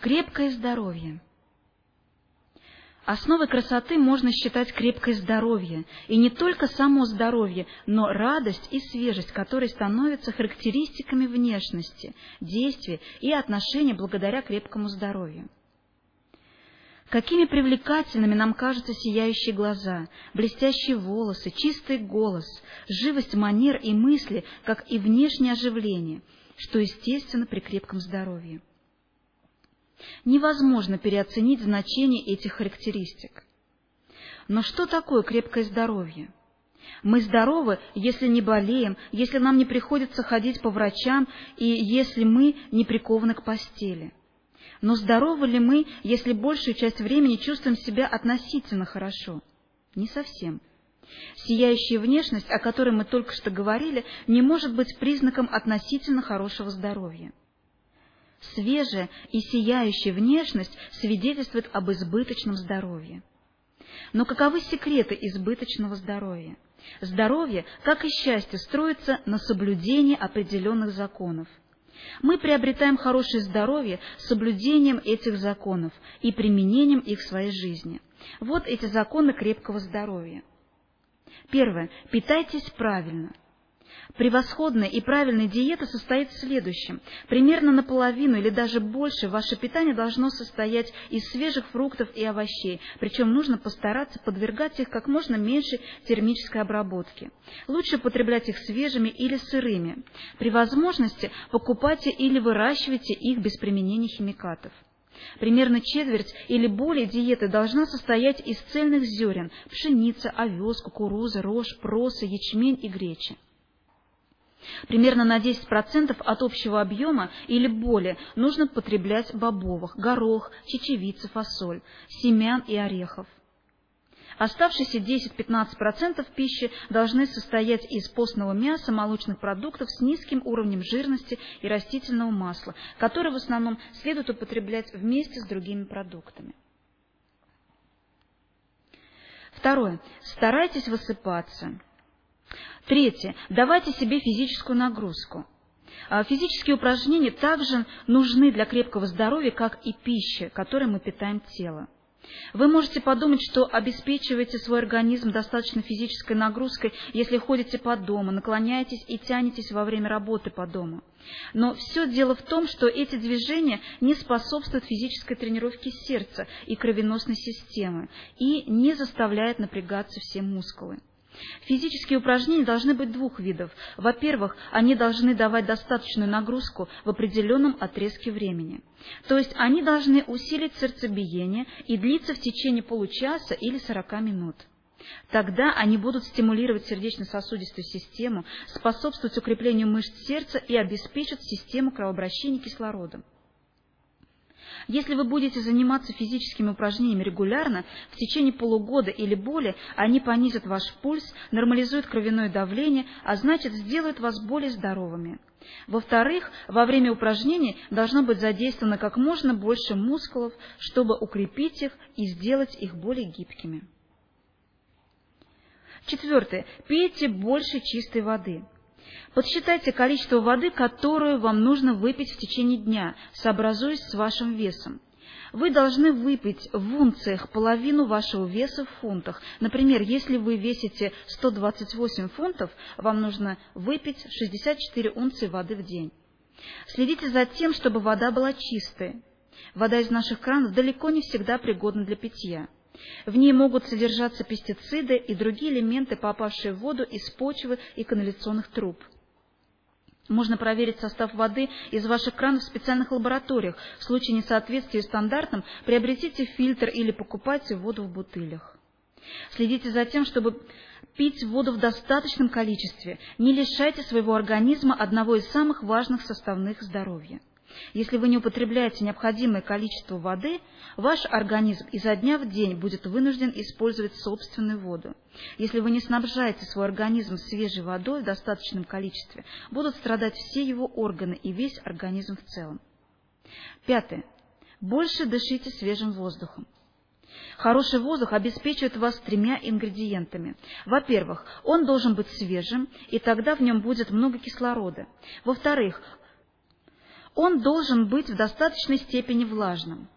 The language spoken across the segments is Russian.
Крепкое здоровье. Основой красоты можно считать крепкое здоровье, и не только само здоровье, но радость и свежесть, которые становятся характеристиками внешности, действия и отношений благодаря крепкому здоровью. Какими привлекательными нам кажутся сияющие глаза, блестящие волосы, чистый голос, живость манер и мысли, как и внешнее оживление, что естественно при крепком здоровье. Невозможно переоценить значение этих характеристик. Но что такое крепкое здоровье? Мы здоровы, если не болеем, если нам не приходится ходить по врачам и если мы не прикованы к постели. Но здоровы ли мы, если большую часть времени чувствуем себя относительно хорошо? Не совсем. Сияющая внешность, о которой мы только что говорили, не может быть признаком относительно хорошего здоровья. Свежая и сияющая внешность свидетельствует об избыточном здоровье. Но каковы секреты избыточного здоровья? Здоровье, как и счастье, строится на соблюдении определенных законов. Мы приобретаем хорошее здоровье соблюдением этих законов и применением их в своей жизни. Вот эти законы крепкого здоровья. Первое. Питайтесь правильно – Превосходная и правильная диета состоит в следующем. Примерно наполовину или даже больше ваше питание должно состоять из свежих фруктов и овощей, причем нужно постараться подвергать их как можно меньше термической обработке. Лучше потреблять их свежими или сырыми. При возможности покупайте или выращивайте их без применения химикатов. Примерно четверть или более диеты должна состоять из цельных зерен – пшеница, овес, кукуруза, рожь, проса, ячмень и греча. Примерно на 10% от общего объема или более нужно потреблять бобовых, горох, чечевицы, фасоль, семян и орехов. Оставшиеся 10-15% пищи должны состоять из постного мяса, молочных продуктов с низким уровнем жирности и растительного масла, которые в основном следует употреблять вместе с другими продуктами. Второе. Старайтесь высыпаться. Третье. Давайте себе физическую нагрузку. А физические упражнения также нужны для крепкого здоровья, как и пища, которой мы питаем тело. Вы можете подумать, что обеспечиваете свой организм достаточно физической нагрузкой, если ходите по дому, наклоняетесь и тянетесь во время работы по дому. Но все дело в том, что эти движения не способствуют физической тренировке сердца и кровеносной системы и не заставляют напрягаться все мускулы. Физические упражнения должны быть двух видов. Во-первых, они должны давать достаточную нагрузку в определенном отрезке времени. То есть они должны усилить сердцебиение и длиться в течение получаса или 40 минут. Тогда они будут стимулировать сердечно-сосудистую систему, способствовать укреплению мышц сердца и обеспечат систему кровообращения кислородом. Если вы будете заниматься физическими упражнениями регулярно, в течение полугода или более, они понизят ваш пульс, нормализуют кровяное давление, а значит сделают вас более здоровыми. Во-вторых, во время упражнений должно быть задействовано как можно больше мускулов, чтобы укрепить их и сделать их более гибкими. Четвертое. Пейте больше чистой воды. Подсчитайте количество воды, которую вам нужно выпить в течение дня, сообразуясь с вашим весом. Вы должны выпить в унциях половину вашего веса в фунтах. Например, если вы весите 128 фунтов, вам нужно выпить 64 унции воды в день. Следите за тем, чтобы вода была чистой. Вода из наших кранов далеко не всегда пригодна для питья. В ней могут содержаться пестициды и другие элементы, попавшие в воду из почвы и канализационных труб. Можно проверить состав воды из ваших кранов в специальных лабораториях. В случае несоответствия стандартам приобретите фильтр или покупайте воду в бутылях. Следите за тем, чтобы пить воду в достаточном количестве. Не лишайте своего организма одного из самых важных составных здоровья. Если вы не употребляете необходимое количество воды, ваш организм изо дня в день будет вынужден использовать собственную воду. Если вы не снабжаете свой организм свежей водой в достаточном количестве, будут страдать все его органы и весь организм в целом. Пятое. Больше дышите свежим воздухом. Хороший воздух обеспечивает вас тремя ингредиентами. Во-первых, он должен быть свежим, и тогда в нем будет много кислорода. Во-вторых, Он должен быть в достаточной степени влажным.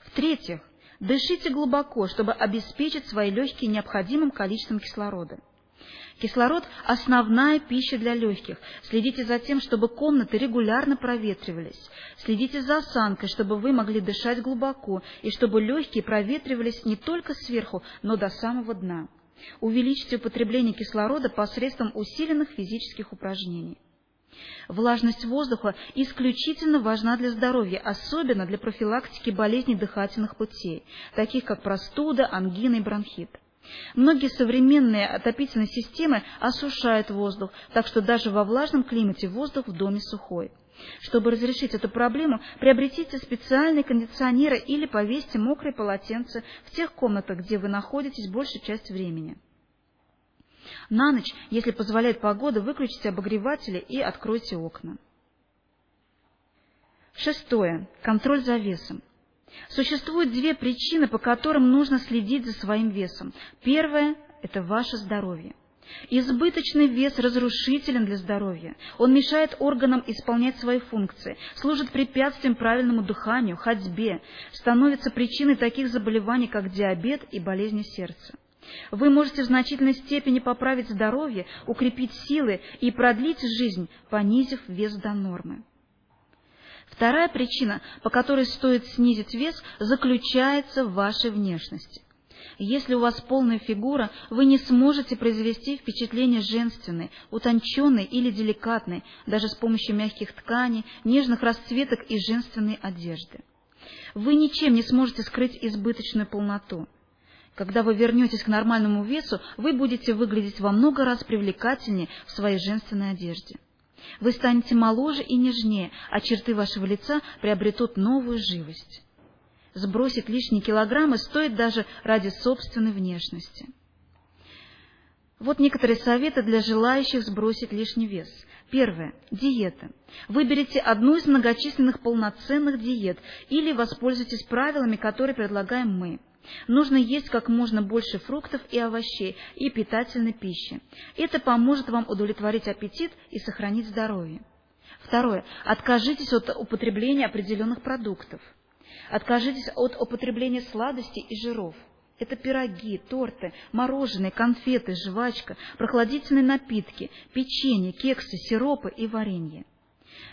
В-третьих, дышите глубоко, чтобы обеспечить свои легкие необходимым количеством кислорода. Кислород – основная пища для легких. Следите за тем, чтобы комнаты регулярно проветривались. Следите за осанкой, чтобы вы могли дышать глубоко, и чтобы легкие проветривались не только сверху, но до самого дна. Увеличьте употребление кислорода посредством усиленных физических упражнений. Влажность воздуха исключительно важна для здоровья, особенно для профилактики болезней дыхательных путей, таких как простуда, ангина и бронхит. Многие современные отопительные системы осушают воздух, так что даже во влажном климате воздух в доме сухой. Чтобы разрешить эту проблему, приобретите специальные кондиционеры или повесьте мокрые полотенца в тех комнатах, где вы находитесь большую часть времени. На ночь, если позволяет погода, выключите обогреватели и откройте окна. Шестое. Контроль за весом. Существует две причины, по которым нужно следить за своим весом. Первое – это ваше здоровье. Избыточный вес разрушителен для здоровья. Он мешает органам исполнять свои функции, служит препятствием правильному дыханию, ходьбе, становится причиной таких заболеваний, как диабет и болезни сердца. Вы можете в значительной степени поправить здоровье, укрепить силы и продлить жизнь, понизив вес до нормы. Вторая причина, по которой стоит снизить вес, заключается в вашей внешности. Если у вас полная фигура, вы не сможете произвести впечатление женственной, утонченной или деликатной, даже с помощью мягких тканей, нежных расцветок и женственной одежды. Вы ничем не сможете скрыть избыточную полноту. Когда вы вернетесь к нормальному весу, вы будете выглядеть во много раз привлекательнее в своей женственной одежде. Вы станете моложе и нежнее, а черты вашего лица приобретут новую живость. Сбросить лишние килограммы стоит даже ради собственной внешности. Вот некоторые советы для желающих сбросить лишний вес. Первое. Диета. Выберите одну из многочисленных полноценных диет или воспользуйтесь правилами, которые предлагаем мы. Нужно есть как можно больше фруктов и овощей и питательной пищи. Это поможет вам удовлетворить аппетит и сохранить здоровье. Второе. Откажитесь от употребления определенных продуктов. Откажитесь от употребления сладостей и жиров. Это пироги, торты, мороженое, конфеты, жвачка, прохладительные напитки, печенье, кексы, сиропы и варенье.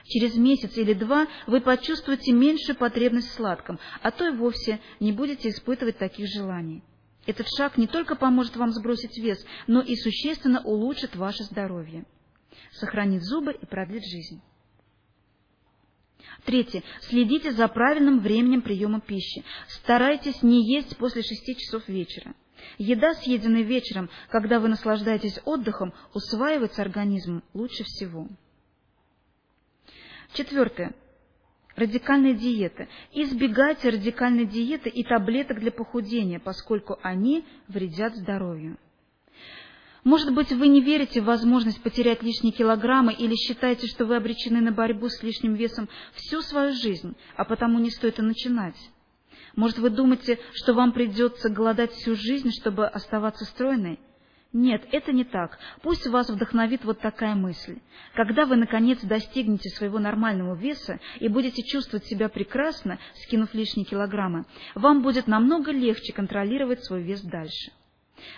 Через месяц или два вы почувствуете меньшую потребность в сладком, а то и вовсе не будете испытывать таких желаний. Этот шаг не только поможет вам сбросить вес, но и существенно улучшит ваше здоровье, сохранит зубы и продлит жизнь. Третье. Следите за правильным временем приема пищи. Старайтесь не есть после шести часов вечера. Еда, съеденная вечером, когда вы наслаждаетесь отдыхом, усваивается организмом лучше всего. Четвертое. Радикальная диета. Избегайте радикальной диеты и таблеток для похудения, поскольку они вредят здоровью. Может быть, вы не верите в возможность потерять лишние килограммы или считаете, что вы обречены на борьбу с лишним весом всю свою жизнь, а потому не стоит и начинать. Может, вы думаете, что вам придется голодать всю жизнь, чтобы оставаться стройной? Нет, это не так. Пусть вас вдохновит вот такая мысль. Когда вы, наконец, достигнете своего нормального веса и будете чувствовать себя прекрасно, скинув лишние килограммы, вам будет намного легче контролировать свой вес дальше.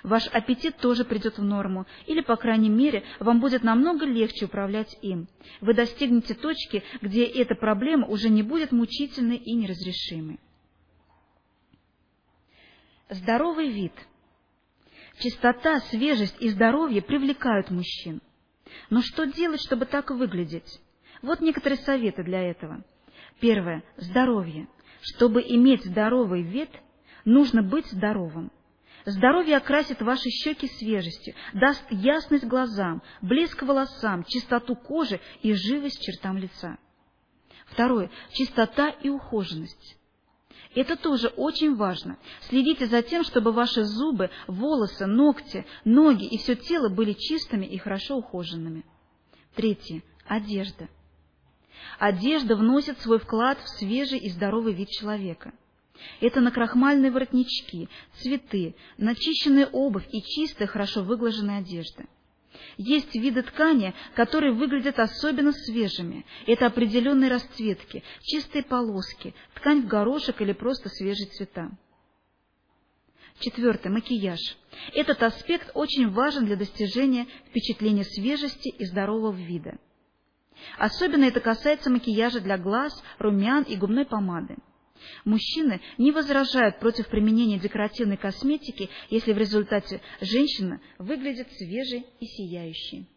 Ваш аппетит тоже придет в норму, или, по крайней мере, вам будет намного легче управлять им. Вы достигнете точки, где эта проблема уже не будет мучительной и неразрешимой. Здоровый вид – Чистота, свежесть и здоровье привлекают мужчин. Но что делать, чтобы так выглядеть? Вот некоторые советы для этого. Первое. Здоровье. Чтобы иметь здоровый вид, нужно быть здоровым. Здоровье окрасит ваши щеки свежестью, даст ясность глазам, блеск волосам, чистоту кожи и живость чертам лица. Второе. Чистота и ухоженность. Это тоже очень важно. Следите за тем, чтобы ваши зубы, волосы, ногти, ноги и все тело были чистыми и хорошо ухоженными. Третье. Одежда. Одежда вносит свой вклад в свежий и здоровый вид человека. Это накрахмальные воротнички, цветы, начищенная обувь и чистая, хорошо выглаженная одежда. Есть виды ткани, которые выглядят особенно свежими. Это определенные расцветки, чистые полоски, ткань в горошек или просто свежие цвета. Четвертое. Макияж. Этот аспект очень важен для достижения впечатления свежести и здорового вида. Особенно это касается макияжа для глаз, румян и губной помады. Мужчины не возражают против применения декоративной косметики, если в результате женщина выглядит свежей и сияющей.